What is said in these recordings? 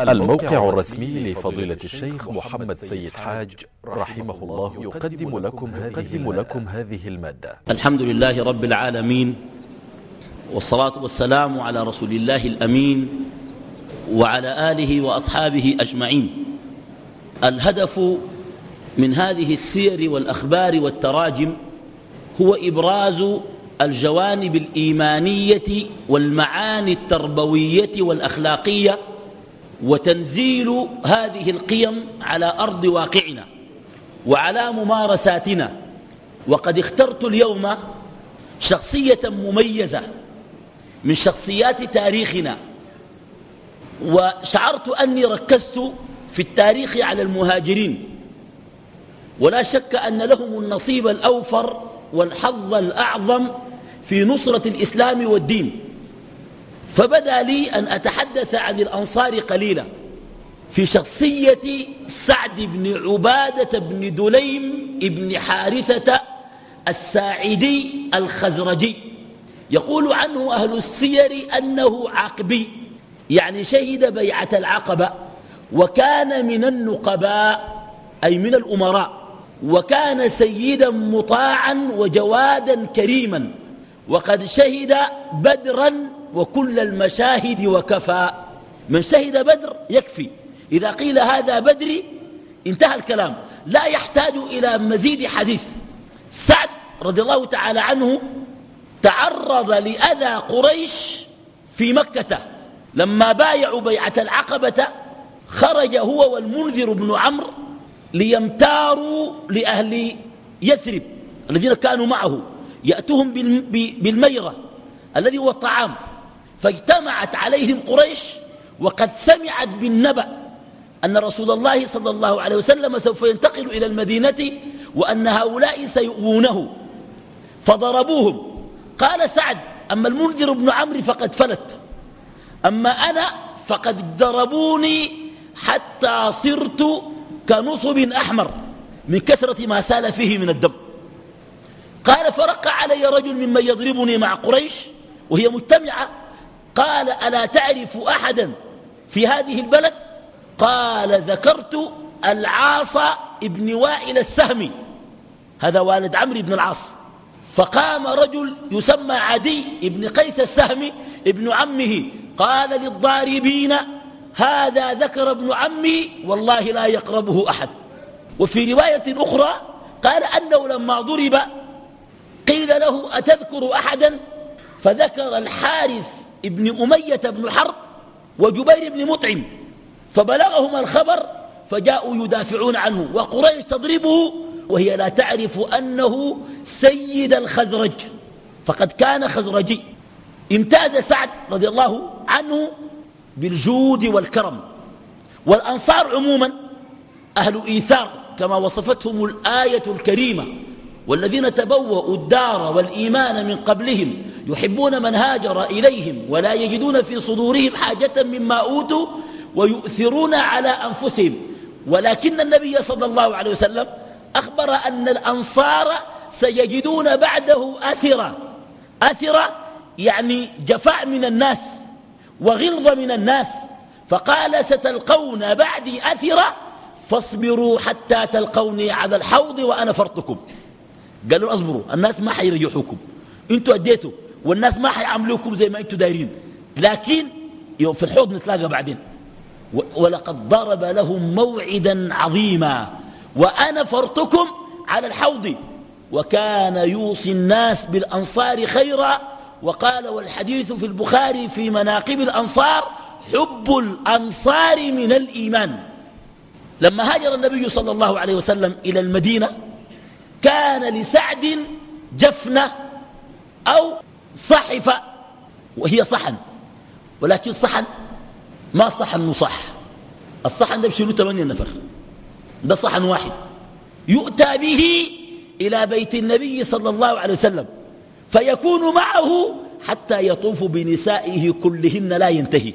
الموقع الرسمي لفضيلة الشيخ محمد سيد حاج رحمه الله يقدم لكم هذه, لكم هذه المادة. الحمد لله رب العالمين والصلاة والسلام على رسول الله الأمين وعلى آله وأصحابه أجمعين. الهدف من هذه السير والأخبار والتراجم هو إبراز الجوانب الإيمانية والمعاني التربوية والأخلاقية وتنزيل هذه القيم على أرض واقعنا وعلى ممارساتنا. وقد اخترت اليوم شخصية مميزة من شخصيات تاريخنا وشعرت أني ركزت في التاريخ على المهاجرين. ولا شك أن لهم النصيب الأوفر والحظ الأعظم في نصرة الإسلام والدين. فبدا لي أن أتحدث عن الأنصار قليلا في شخصية سعد بن عبادة بن دليم بن حارثة الساعدي الخزرجي. يقول عنه أهل السير أنه عقبي يعني شهد بيعة العقبة وكان من النقباء أي من الأمراء وكان سيدا مطاعا وجوادا كريما وقد شهد بدرا وكل المشاهد وكفى. من شهد بدر يكفي. إذا قيل هذا بدري انتهى الكلام. لا يحتاج إلى مزيد حديث. سعد رضي الله تعالى عنه تعرض لأذى قريش في مكة. لما بايعوا بيعة العقبة خرج هو والمنذر بن عمرو ليمتاروا لأهل يثرب الذين كانوا معه. يأتوهم بالميرة الذي هو الطعام. فاجتمعت عليهم قريش وقد سمعت بالنبأ أن رسول الله صلى الله عليه وسلم سوف ينتقل إلى المدينة وأن هؤلاء سيؤوونه. فضربوهم. قال سعد أما المنذر بن عمرو فقد فلت. أما أنا فقد ضربوني حتى صرت كنصب أحمر من كثرة ما سال فيه من الدم. قال فرق علي رجل ممن يضربني مع قريش وهي مجتمعة قال ألا تعرف أحدا في هذه البلد؟ قال ذكرت العاص ابن وائل السهمي هذا والد عمرو بن العاص. فقام رجل يسمى عدي ابن قيس السهمي ابن عمه قال للضاربين هذا ذكر ابن عمي والله لا يقربه أحد. وفي رواية أخرى قال أنه لما ضرب قيل له أتذكر أحدا؟ فذكر الحارث ابن أمية بن حرب وجبير بن مطعم فبلغهم الخبر فجاءوا يدافعون عنه وقريش تضربه وهي لا تعرف أنه سيد الخزرج فقد كان خزرجي. امتاز سعد رضي الله عنه بالجود والكرم. والأنصار عموما أهل إيثار كما وصفتهم الآية الكريمة والذين تبوأوا الدار والإيمان من قبلهم يحبون من هاجر إليهم ولا يجدون في صدورهم حاجة مما أوتوا ويؤثرون على أنفسهم. ولكن النبي صلى الله عليه وسلم أخبر أن الأنصار سيجدون بعده أثرة أثرة يعني جفاء من الناس وغلظ من الناس. فقال ستلقون بعدي أثرة فاصبروا حتى تلقوني على الحوض وأنا فرطكم. قالوا أصبروا الناس ما حيرجحوكم. أنتوا أديتوا. والناس ما حيعاملوكم زي ما أنتوا دايرين. لكن يوم في الحوض نتلاقى بعدين. ولقد ضرب لهم موعدا عظيما. وأنا فرطكم على الحوض. وكان يوصي الناس بالأنصار خيرا. وقال والحديث في البخاري في مناقب الأنصار حب الأنصار من الإيمان. لما هاجر النبي صلى الله عليه وسلم إلى المدينة كان لسعد جفنة أو صحفة وهي صحن ولكن صحن ما صحن مصح الصحن ده بشيلوا ثمانية نفر. ده صحن واحد. يؤتى به إلى بيت النبي صلى الله عليه وسلم فيكون معه حتى يطوف بنسائه كلهن لا ينتهي.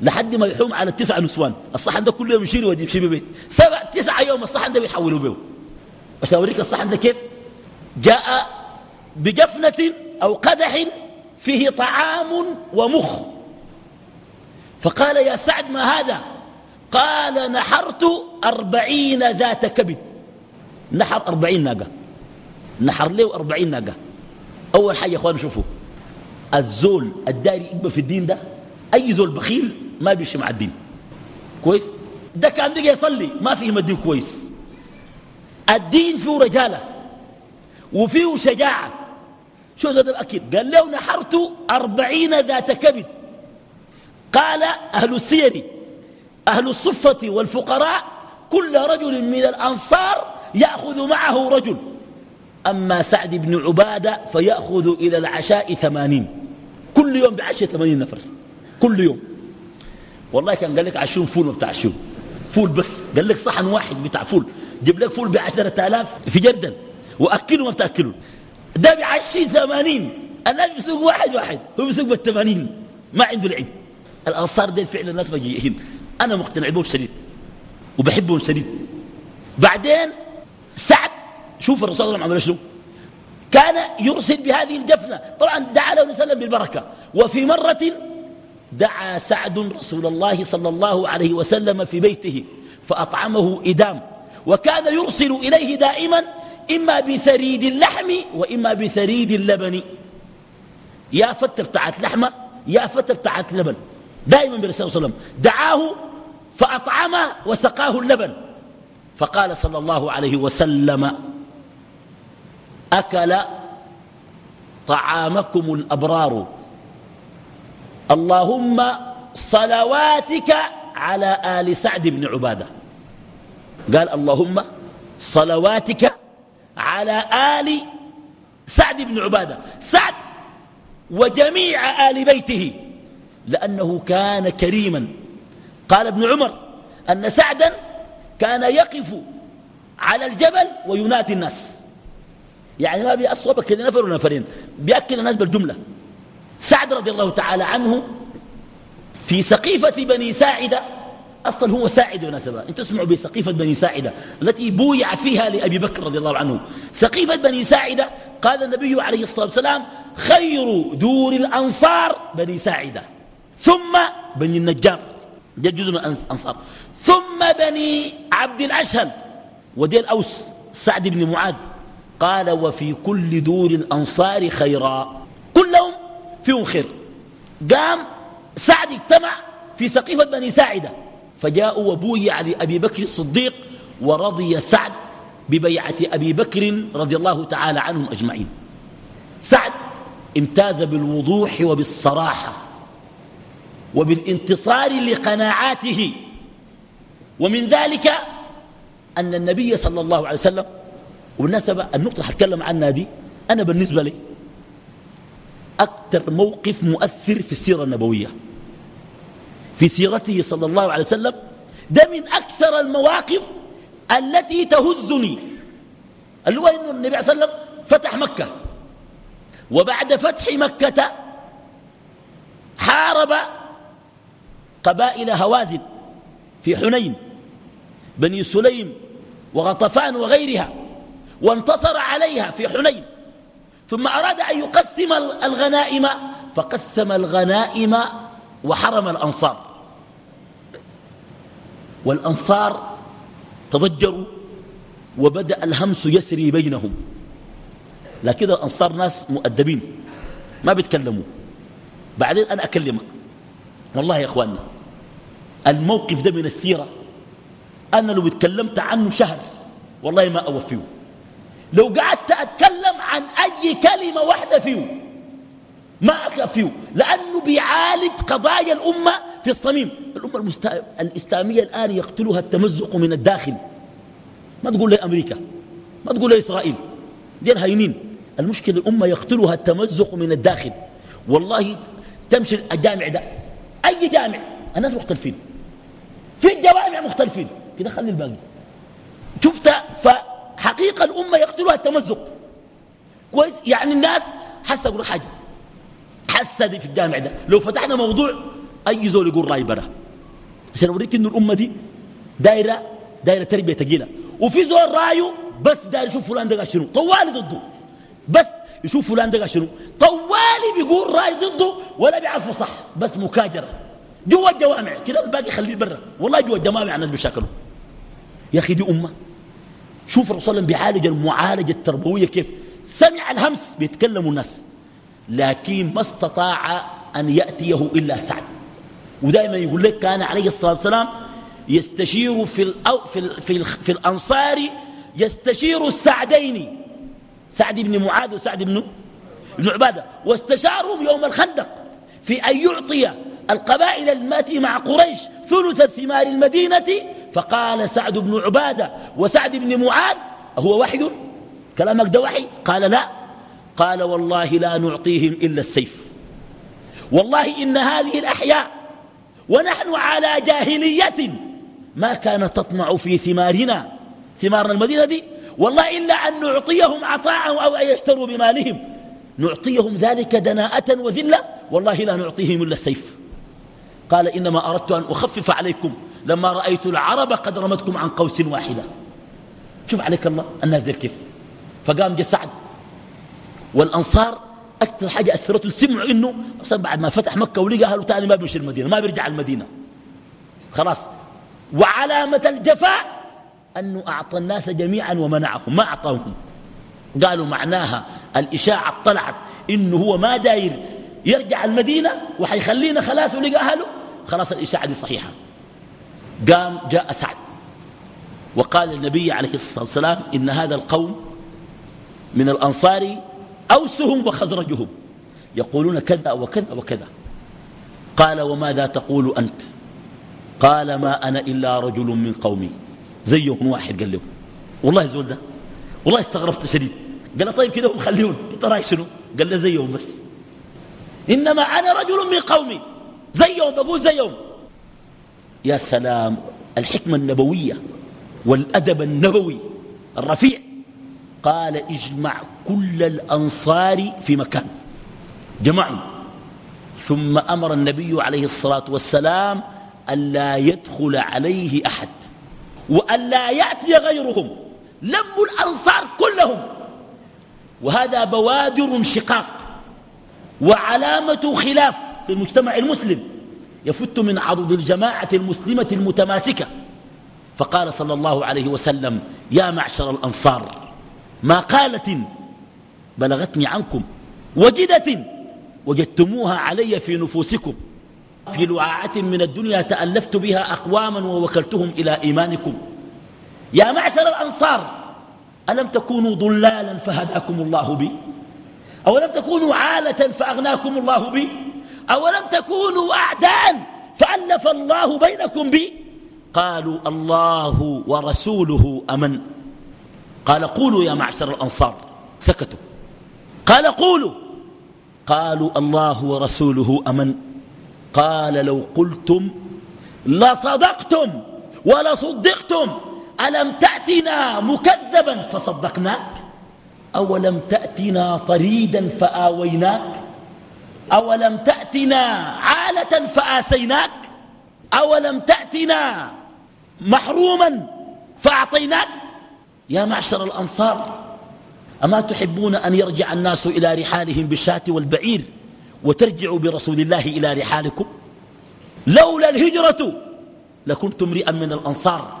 لحد ما يحوم على التسع نسوان. الصحن ده كل يوم يشيله ودي يمشي ببيت سبع تسعة يوم الصحن ده بيحولوا به. عشان أوريك الصحن ده كيف؟ جاء بجفنة أو قدح فيه طعام ومخ. فقال يا سعد ما هذا؟ قال نحرت أربعين ذات كبد. نحر أربعين ناقة. نحر له أربعين ناقة. أول حاجة يا أخوان شوفوا الزول الداري يقبل في الدين ده أي زول بخيل ما بيمشي مع الدين. كويس؟ ده كان بيجي يصلي ما فيه الدين كويس. الدين فيه رجالة وفيه شجاعة. شو هذا أكيد قال له نحرت أربعين ذات كبد. قال أهل السير أهل الصفة والفقراء كل رجل من الأنصار يأخذ معه رجل. أما سعد بن عبادة فيأخذ إلى العشاء ثمانين. كل يوم بعشاء ثمانين نفر. كل يوم. والله كان قال لك عشرون فول بتاع عشرون. فول بس. قال لك صحن واحد بتاع فول. جيب لك فول بعشرة آلاف في جردن وأكلوا ما بتأكلوا ده بعشرين ثمانين. الناس بيسوق واحد واحد. هو بيسوق بالثمانين. ما عنده لعب. الأنصار دي فعلا الناس مجيئين. أنا مقتنع بهم شديد. وبحبهم شديد. بعدين سعد شوف الرسول صلى الله عليه وسلم كان يرسل بهذه الجفنة. طبعا دعا له وسلم بالبركة. وفي مرة دعا سعد رسول الله صلى الله عليه وسلم في بيته. فأطعمه إدام. وكان يرسل إليه دائما إما بثريد اللحم وإما بثريد اللبن. يا فتة بتاعت لحمة يا فتة بتاعت لبن. دائما بالرسول صلى الله عليه وسلم دعاه فأطعمه وسقاه اللبن. فقال صلى الله عليه وسلم أكل طعامكم الأبرار. اللهم صلواتك على آل سعد بن عبادة. قال اللهم صلواتك على آل سعد بن عبادة. سعد وجميع آل بيته لأنه كان كريما. قال ابن عمر أن سعدا كان يقف على الجبل وينادي الناس. يعني ما بيأصوبك كده نفر ونفرين بيأكل الناس بالجملة. سعد رضي الله تعالى عنه في سقيفة بني ساعدة أصلا هو ساعد بالمناسبة أنت تسمعوا بسقيفة بني ساعدة التي بويع فيها لأبي بكر رضي الله عنه. سقيفة بني ساعدة قال النبي عليه الصلاة والسلام خير دور الأنصار بني ساعدة. ثم بني النجار. ده جزء من الأنصار. ثم بني عبد الأشهل ودي الأوس سعد بن معاذ. قال وفي كل دور الأنصار خيرا. كلهم فيهم خير. قام سعد اجتمع في سقيفة بني ساعدة. فجاءوا وبويع لأبي بكر الصديق ورضي سعد ببيعة أبي بكر رضي الله تعالى عنهم أجمعين. سعد امتاز بالوضوح وبالصراحة وبالانتصار لقناعاته. ومن ذلك أن النبي صلى الله عليه وسلم وبالنسبة النقطة هتكلم عنها دي أنا بالنسبة لي أكثر موقف مؤثر في السيرة النبوية. في سيرته صلى الله عليه وسلم ده من أكثر المواقف التي تهزني. اللي هو أنه النبي صلى الله عليه وسلم فتح مكة وبعد فتح مكة حارب قبائل هوازن في حنين بني سليم وغطفان وغيرها وانتصر عليها في حنين ثم أراد أن يقسم الغنائم فقسم الغنائم وحرم الأنصار. والأنصار تضجروا وبدأ الهمس يسري بينهم. لكن الأنصار ناس مؤدبين ما بيتكلموا. بعدين أنا أكلمك. والله يا أخواننا الموقف ده من السيرة. أنا لو اتكلمت عنه شهر والله ما أوفيه. لو قعدت أتكلم عن أي كلمة واحدة فيه ما أكفيه فيه لأنه بيعالج قضايا الأمة في الصميم. الأمة المستا... الإسلامية الآن يقتلها التمزق من الداخل. ما تقول لي أمريكا؟ ما تقول لي إسرائيل؟ دي الهينين. المشكلة الأمة يقتلها التمزق من الداخل. والله تمشي الجامع ده. أي جامع؟ الناس مختلفين. في الجوامع مختلفين. كده خلي الباقي. شفت؟ فحقيقة الأمة يقتلها التمزق. كويس؟ يعني الناس أقول حاجة. حاسة دي في الجامع ده. لو فتحنا موضوع أي زول يقول رأي برا. عشان أوريك إنه الأمة دي دايرة دايرة تربية تقيلة. وفي زول رأيه بس داير يشوف فلان ده شنو؟ طوالي ضده. بس يشوف فلان ده شنو؟ طوالي بيقول رأي ضده ولا بيعرفه صح بس مكاجرة. جوا الجوامع كده الباقي خليه برا. والله جوا الجوامع الناس بيشاكلوا. يا أخي دي أمة. شوف الرسول بيعالج المعالجة التربوية كيف؟ سمع الهمس بيتكلموا الناس. لكن ما استطاع أن يأتيه إلا سعد. ودائما يقول لك كان عليه الصلاة والسلام يستشير في, الأو في, في, في الأنصار يستشير السعدين. سعد بن معاذ وسعد بن ابن عبادة. واستشارهم يوم الخندق في أن يعطي القبائل التي مع قريش ثلث ثمار المدينة. فقال سعد بن عبادة وسعد بن معاذ هو وحي؟ كلامك ده وحي؟ قال لا. قال والله لا نعطيهم إلا السيف. والله إن هذه الأحياء ونحن على جاهلية. ما كانت تطمع في ثمارنا ثمار المدينة دي. والله إلا أن نعطيهم عطاء أو أن يشتروا بمالهم. نعطيهم ذلك دناءة وذلة. والله لا نعطيهم إلا السيف. قال إنما أردت أن أخفف عليكم لما رأيت العرب قد رمتكم عن قوس واحدة. شوف عليك الله الناس دي كيف. فقام جاء سعد. والأنصار أكثر حاجة أثرته سمعوا إنه أصلا بعد ما فتح مكة ولقى أهله تاني ما بيمشي المدينة ما بيرجع المدينة. خلاص. وعلامة الجفاء أنه أعطى الناس جميعا ومنعهم ما أعطاهم. قالوا معناها الإشاعة طلعت إنه هو ما داير يرجع المدينة وحيخلينا خلاص ولقى أهله. خلاص الإشاعة دي صحيحة. قام جاء سعد وقال النبي عليه الصلاة والسلام إن هذا القوم من الأنصار أوسهم وخزرجهم يقولون كذا وكذا وكذا. قال وماذا تقول أنت؟ قال ما أنا إلا رجل من قومي. زيهم واحد قال له والله زول ده والله استغربت شديد. قال طيب كده هم خليهم انت رايك شنو؟ قال له زيهم بس. إنما أنا رجل من قومي. زيهم بقول زيهم. يا سلام الحكمة النبوية والأدب النبوي الرفيع. قال اجمع كل الأنصار في مكان. جمعوا ثم أمر النبي عليه الصلاة والسلام ألا يدخل عليه أحد وألا يأتي غيرهم. لموا الأنصار كلهم. وهذا بوادر انشقاق وعلامة خلاف في المجتمع المسلم. يفت من عضد الجماعة المسلمة المتماسكة. فقال صلى الله عليه وسلم يا معشر الأنصار ما قالة بلغتني عنكم وجدة وجدتموها علي في نفوسكم. في لعاعة من الدنيا تألفت بها أقواما ووكلتهم إلى إيمانكم. يا معشر الأنصار ألم تكونوا ضلالا فهداكم الله بي؟ أولم تكونوا عالة فأغناكم الله بي؟ أولم تكونوا أعداء فألف الله بينكم بي؟ قالوا الله ورسوله أمن. قال قولوا يا معشر الأنصار سكتوا. قال قولوا. قالوا الله ورسوله أمن. قال لو قلتم لصدقتم ولصدقتم ألم تأتنا مكذبا فصدقناك؟ أولم تأتنا طريدا فآويناك؟ أولم تأتنا عالة فآسيناك؟ أولم تأتنا محروما فأعطيناك؟ يا معشر الأنصار أما تحبون أن يرجع الناس إلى رحالهم بالشاة والبعير وترجعوا برسول الله إلى رحالكم؟ لولا الهجرة لكنت امرئا من الأنصار.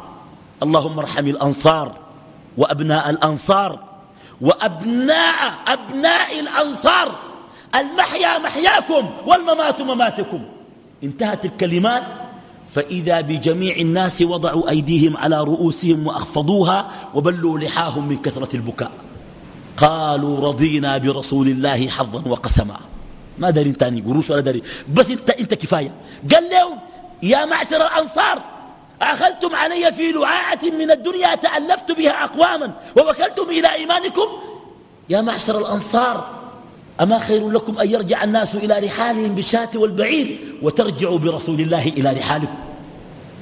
اللهم ارحم الأنصار وأبناء الأنصار وأبناء أبناء الأنصار. المحيا محياكم والممات مماتكم. انتهت الكلمات. فإذا بجميع الناس وضعوا أيديهم على رؤوسهم وأخفضوها وبلوا لحاهم من كثرة البكاء. قالوا رضينا برسول الله حظا وقسما. ما داري تاني قروش ولا داري. بس انت, انت كفاية. قال لهم يا معشر الأنصار أخذتم علي في لعاعة من الدنيا تألفت بها أقواما ووكلتم إلى إيمانكم؟ يا معشر الأنصار أما خير لكم أن يرجع الناس إلى رحالهم بالشاة والبعير وترجعوا برسول الله إلى رحالكم.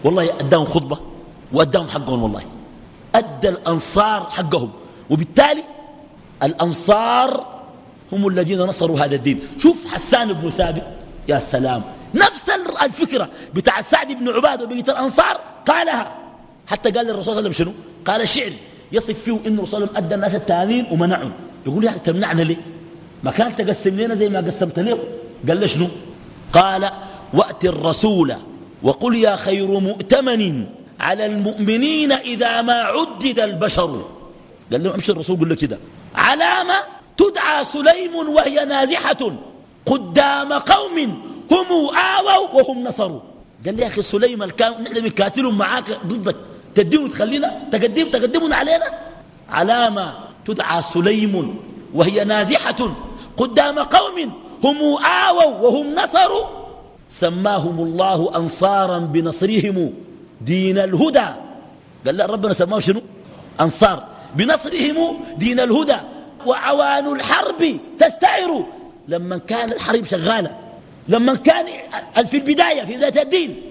والله أداهم خطبة وأداهم حقهم والله. أدى الأنصار حقهم. وبالتالي الأنصار هم الذين نصروا هذا الدين. شوف حسان بن ثابت. يا سلام. نفس الفكرة بتاع سعد بن عباد وبقية الأنصار قالها. حتى قال للرسول صلى الله عليه وسلم شنو؟ قال الشعر يصف فيه إن الرسول أدى الناس التانين ومنعهم. يقول يعني تمنعنا ليه؟ ما كان تقسم لنا زي ما قسمت له قال له شنو؟ قال وأت الرسول وقل يا خير مؤتمن على المؤمنين إذا ما عدد البشر. قال له امشي الرسول قل له كده. علامة تدعى سليم وهي نازحة قدام قوم هم آووا وهم نصروا. قال لي يا أخي سليم الكام نحن بنكاتلهم معاك ضدك. تديهم تخلينا تقدم تقدمون علينا. علامة تدعى سليم وهي نازحة قدام قوم هم آووا وهم نصروا. سماهم الله أنصارا بنصرهم دين الهدى. قال لا ربنا سماه شنو؟ أنصار. بنصرهم دين الهدى. وعوان الحرب تستعر. لما كان الحرب شغالة لما كان في البداية في بداية الدين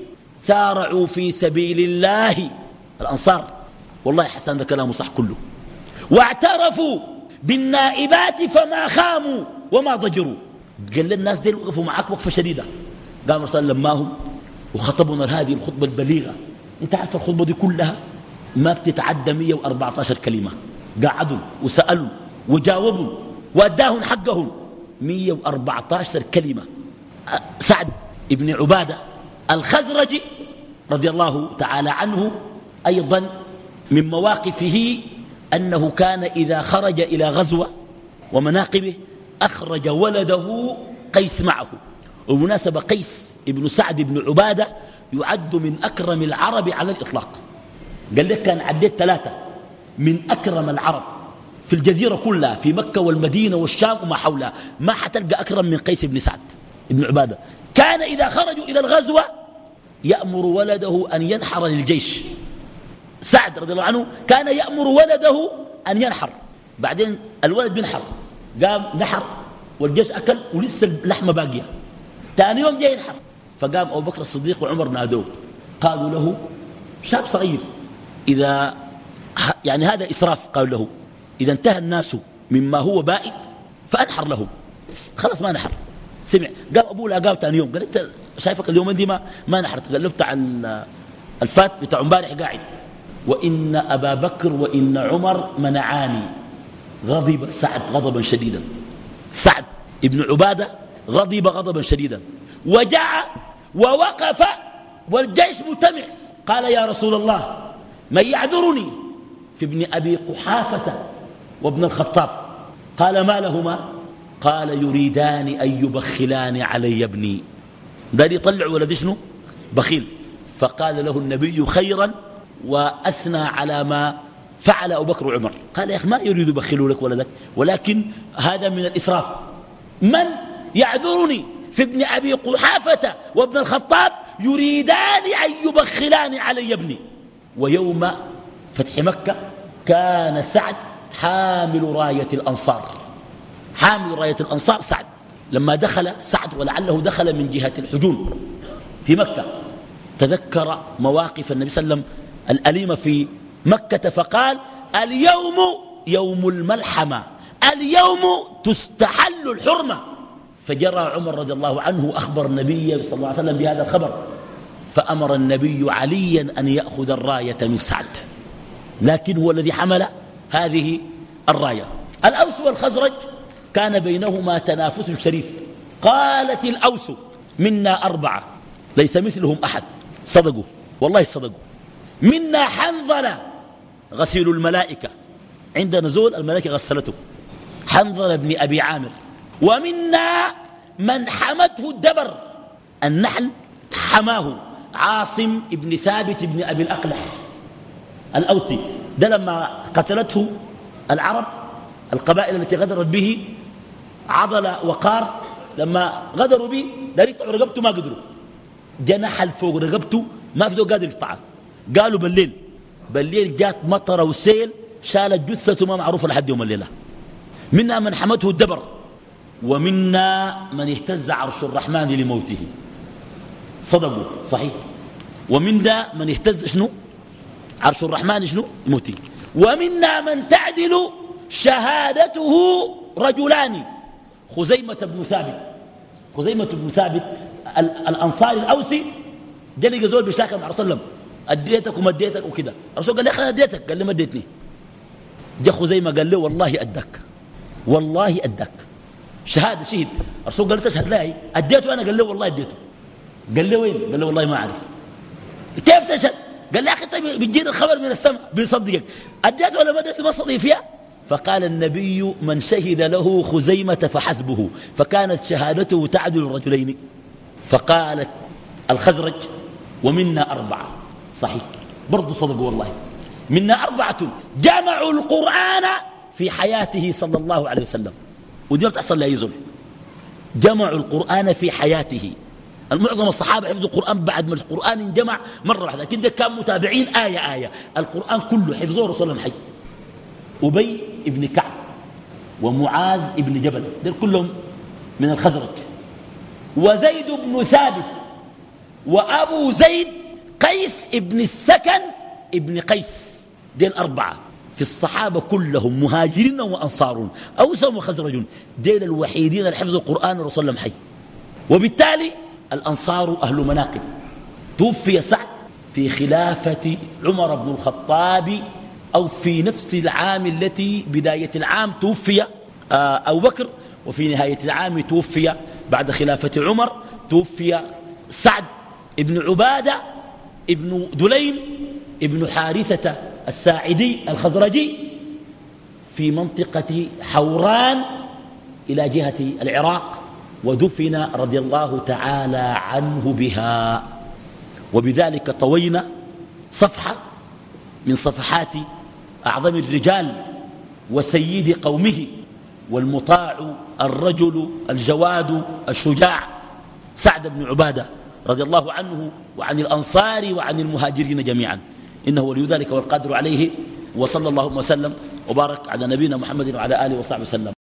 سارعوا في سبيل الله الأنصار. والله حسن هذا كلامه صح كله. واعترفوا بالنائبات فما خاموا وما ضجروا. قال للناس دي وقفوا معك وقفة شديدة. قام صلى لماهم وخطبنا هذه الخطبة البليغة. انت عارف الخطبة دي كلها؟ ما بتتعدى 114 كلمة. قعدوا وسألوا وجاوبوا وأداهم حقهم. 114 كلمة. سعد بن عبادة الخزرجي رضي الله تعالى عنه أيضا من مواقفه أنه كان إذا خرج إلى غزوة ومناقبه أخرج ولده قيس معه. ومناسبة قيس ابن سعد بن عبادة يعد من أكرم العرب على الإطلاق. قال لك كان عديت ثلاثة من أكرم العرب في الجزيرة كلها في مكة والمدينة والشام وما حولها. ما حتلقى أكرم من قيس بن سعد بن عبادة. كان إذا خرجوا إلى الغزوة يأمر ولده أن ينحر للجيش. سعد رضي الله عنه كان يأمر ولده أن ينحر. بعدين الولد بينحر قام نحر والجيش أكل ولسه اللحمة باقية. ثاني يوم جاي ينحر. فقام أبو بكر الصديق وعمر نادوه قالوا له شاب صغير إذا يعني هذا إسراف قالوا له إذا انتهى الناس مما هو بائد فأنحر لهم. خلاص ما نحر. سمع. قال أبوه لاقاه ثاني يوم. قال أنت شايفك اليومين دي ما, ما نحرت. قال له بتاع الفات بتاع امبارح قاعد. وإن أبا بكر وإن عمر منعاني. غضب سعد غضبا شديدا. سعد ابن عبادة غضب غضبا شديدا. وجاء ووقف والجيش متمع. قال يا رسول الله من يعذرني؟ في ابن أبي قحافة وابن الخطاب. قال ما لهما؟ قال يريدان أن يبخلان علي ابني. دار يطلع ولد شنو؟ بخيل. فقال له النبي خيرا وأثنى على ما فعل أبو بكر وعمر. قال يا أخي ما يريد يبخلوا لك ولدك ولكن هذا من الإسراف. من يعذرني؟ في ابن أبي قحافة وابن الخطاب يريدان أن يبخلان علي ابني. ويوم فتح مكة كان سعد حامل راية الأنصار. حامل راية الأنصار سعد. لما دخل سعد ولعله دخل من جهة الحجون في مكة تذكر مواقف النبي صلى الله عليه وسلم الأليمة في مكة فقال اليوم يوم الملحمة اليوم تستحل الحرمة. فجرى عمر رضي الله عنه أخبر النبي صلى الله عليه وسلم بهذا الخبر فأمر النبي عليا أن يأخذ الراية من سعد. لكن هو الذي حمل هذه الراية. الأوس والخزرج كان بينهما تنافس شريف. قالت الأوس منا أربعة ليس مثلهم أحد. صدقوا والله صدقوا. منا حنظلة غسيل الملائكة. عند نزول الملائكة غسلته. حنظلة بن أبي عامر. ومنا من حمته الدبر. النحل حماه عاصم بن ثابت بن أبي الأقلح الأوسي. ده لما قتلته العرب القبائل التي غدرت به عضل وقار. لما غدروا به دار يقطعوا رقبته ما قدروا. جنح فوق رقبته ما في قادر يقطعها قالوا بالليل بالليل جات مطره وسيل شالت جثته ما معروفة لحد يوم الليلة. منا من حمته الدبر ومنا من اهتز عرش الرحمن لموته. صدقوا صحيح. ومنا من اهتز شنو؟ عرش الرحمن شنو؟ موته ومنا من تعدل شهادته رجلان. خزيمة بن ثابت. خزيمة بن ثابت الأنصاري الأوسي جلق زول بشاكل مع رسول الله. أديتك وما أديتك وكذا الرسول قال لي أخي أديتك. قال لي ما أديتني. جا خزيمة قال له والله أدك والله أدك شهادة شهد الرسول قال لي تشهد لا أديته أنا؟ قال له والله أديته. قال له وين؟ قال له والله ما أعرف. كيف تشهد؟ قال لي أخي طيب بتجينا الخبر من السماء بيصدقك. أديت ولا ما أديت؟ ما فيها. فقال النبي من شهد له خزيمة فحسبه. فكانت شهادته تعدل الرجلين. فقالت الخزرج ومنا أربعة. صحيح. برضو صدقوا والله. منا أربعة جمعوا القرآن في حياته صلى الله عليه وسلم. ودي ما بتحصل لا يزول جمعوا القرآن في حياته. المعظم الصحابة حفظوا القرآن بعد ما القرآن انجمع مرة واحدة لكن كان متابعين آية آية. القرآن كله حفظوه رسول الله حي أبي ابن كعب ومعاذ ابن جبل دول كلهم من الخزرج. وزيد بن ثابت وأبو زيد قيس ابن السكن ابن قيس. دين أربعة. في الصحابة كلهم مهاجرين وأنصار أوس وخزرج. دين الوحيدين اللي حفظوا القرآن الرسول الله حي. وبالتالي الأنصار أهل مناقب. توفي سعد في خلافة عمر بن الخطاب أو في نفس العام التي بداية العام توفي آه، أبو بكر. وفي نهاية العام توفي بعد خلافة عمر توفي سعد ابن عبادة. ابن دليم ابن حارثة الساعدي الخزرجي في منطقة حوران إلى جهة العراق ودفن رضي الله تعالى عنه بها. وبذلك طوينا صفحة من صفحات أعظم الرجال وسيد قومه والمطاع الرجل الجواد الشجاع سعد بن عبادة. رضي الله عنه وعن الأنصار وعن المهاجرين جميعا. إنه ولي ذلك والقادر عليه وصلى الله وسلم وبارك على نبينا محمد وعلى آله وصحبه وسلم.